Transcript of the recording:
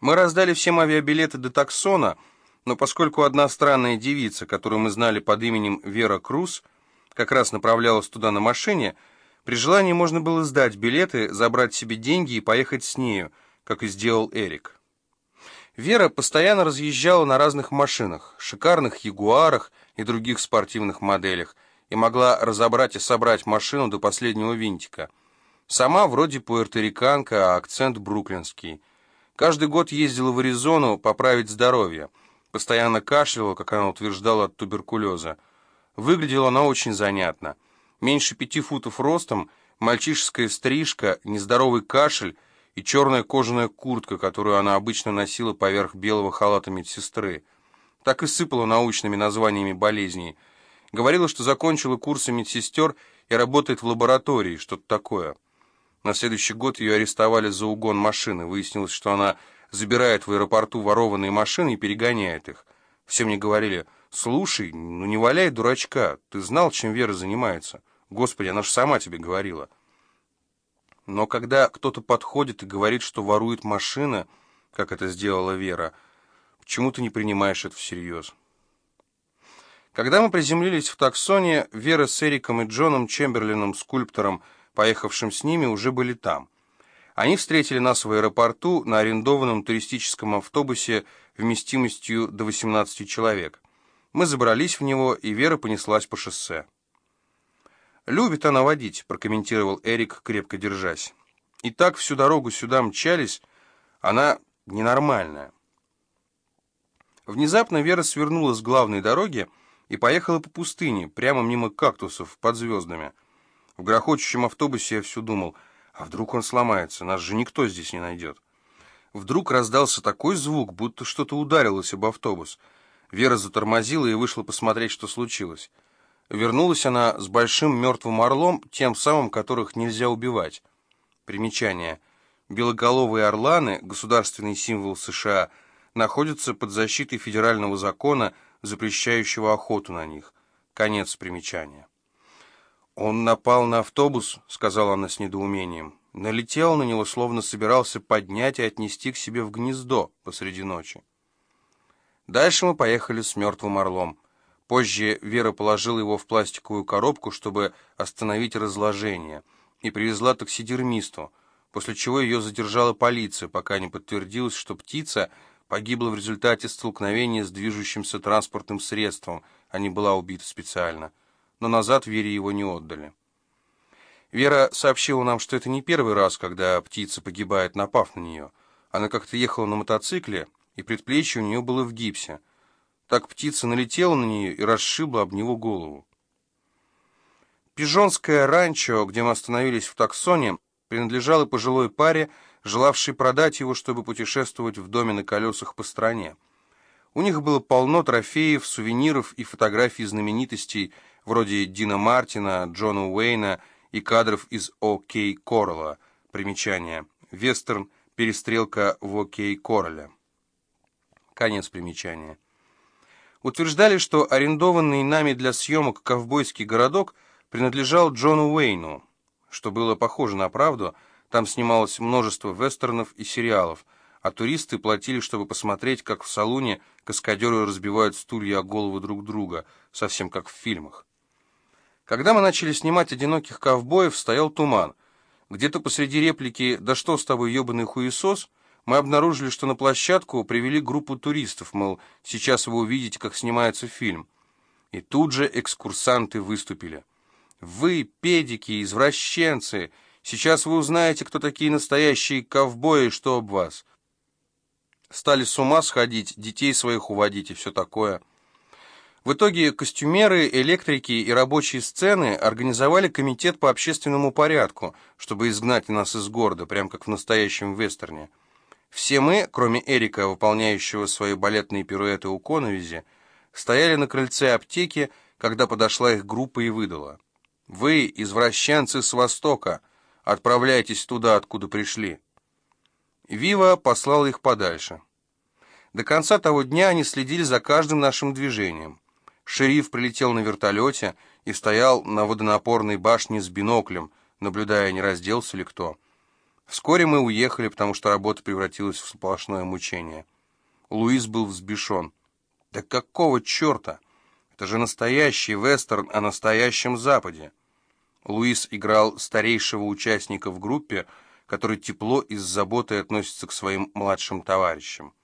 Мы раздали всем авиабилеты до таксона, но поскольку одна странная девица, которую мы знали под именем Вера Круз, как раз направлялась туда на машине, при желании можно было сдать билеты, забрать себе деньги и поехать с нею, как и сделал Эрик. Вера постоянно разъезжала на разных машинах, шикарных ягуарах и других спортивных моделях, и могла разобрать и собрать машину до последнего винтика. Сама вроде пуэрториканка, а акцент бруклинский. Каждый год ездила в Аризону поправить здоровье. Постоянно кашляла, как она утверждала, от туберкулеза. Выглядела она очень занятно. Меньше пяти футов ростом, мальчишеская стрижка, нездоровый кашель и черная кожаная куртка, которую она обычно носила поверх белого халата медсестры. Так и сыпала научными названиями болезней. Говорила, что закончила курсы медсестер и работает в лаборатории, что-то такое. На следующий год ее арестовали за угон машины. Выяснилось, что она забирает в аэропорту ворованные машины и перегоняет их. Все мне говорили, слушай, ну не валяй дурачка, ты знал, чем Вера занимается. Господи, она же сама тебе говорила. Но когда кто-то подходит и говорит, что ворует машина, как это сделала Вера, почему ты не принимаешь это всерьез? Когда мы приземлились в таксоне, Вера с Эриком и Джоном Чемберлином, скульптором, поехавшим с ними, уже были там. Они встретили нас в аэропорту на арендованном туристическом автобусе вместимостью до 18 человек. Мы забрались в него, и Вера понеслась по шоссе. «Любит она водить», — прокомментировал Эрик, крепко держась. «И так всю дорогу сюда мчались, она ненормальная». Внезапно Вера свернула с главной дороги и поехала по пустыне, прямо мимо кактусов под звездами. В грохочущем автобусе я все думал, а вдруг он сломается, нас же никто здесь не найдет. Вдруг раздался такой звук, будто что-то ударилось об автобус. Вера затормозила и вышла посмотреть, что случилось. Вернулась она с большим мертвым орлом, тем самым, которых нельзя убивать. Примечание. Белоголовые орланы, государственный символ США, находятся под защитой федерального закона, запрещающего охоту на них. Конец примечания. «Он напал на автобус», — сказала она с недоумением. Налетел на него, словно собирался поднять и отнести к себе в гнездо посреди ночи. Дальше мы поехали с мертвым орлом. Позже Вера положила его в пластиковую коробку, чтобы остановить разложение, и привезла таксидермисту, после чего ее задержала полиция, пока не подтвердилось, что птица погибла в результате столкновения с движущимся транспортным средством, а не была убита специально но назад Вере его не отдали. Вера сообщила нам, что это не первый раз, когда птица погибает, напав на нее. Она как-то ехала на мотоцикле, и предплечье у нее было в гипсе. Так птица налетела на нее и расшибла об него голову. Пижонское ранчо, где мы остановились в таксоне, принадлежало пожилой паре, желавшей продать его, чтобы путешествовать в доме на колесах по стране. У них было полно трофеев, сувениров и фотографий знаменитостей, вроде Дина Мартина, Джона Уэйна и кадров из «Окей Корла». Примечание. Вестерн «Перестрелка в Окей Короле». Конец примечания. Утверждали, что арендованный нами для съемок ковбойский городок принадлежал Джону Уэйну. Что было похоже на правду, там снималось множество вестернов и сериалов, а туристы платили, чтобы посмотреть, как в салуне каскадеры разбивают стулья о головы друг друга, совсем как в фильмах. Когда мы начали снимать «Одиноких ковбоев», стоял туман. Где-то посреди реплики «Да что с тобой, ебаный хуесос?» мы обнаружили, что на площадку привели группу туристов, мол, сейчас вы увидите, как снимается фильм. И тут же экскурсанты выступили. «Вы, педики, извращенцы, сейчас вы узнаете, кто такие настоящие ковбои, что об вас». Стали с ума сходить, детей своих уводить и все такое. В итоге костюмеры, электрики и рабочие сцены организовали комитет по общественному порядку, чтобы изгнать нас из города, прям как в настоящем вестерне. Все мы, кроме Эрика, выполняющего свои балетные пируэты у Коновизи, стояли на крыльце аптеки, когда подошла их группа и выдала. «Вы, извращенцы с Востока, отправляйтесь туда, откуда пришли». Вива послал их подальше. До конца того дня они следили за каждым нашим движением. Шериф прилетел на вертолете и стоял на водонапорной башне с биноклем, наблюдая, не разделся ли кто. Вскоре мы уехали, потому что работа превратилась в сплошное мучение. Луис был взбешен. «Да какого черта? Это же настоящий вестерн о настоящем Западе!» Луис играл старейшего участника в группе, который тепло и с заботой относится к своим младшим товарищам.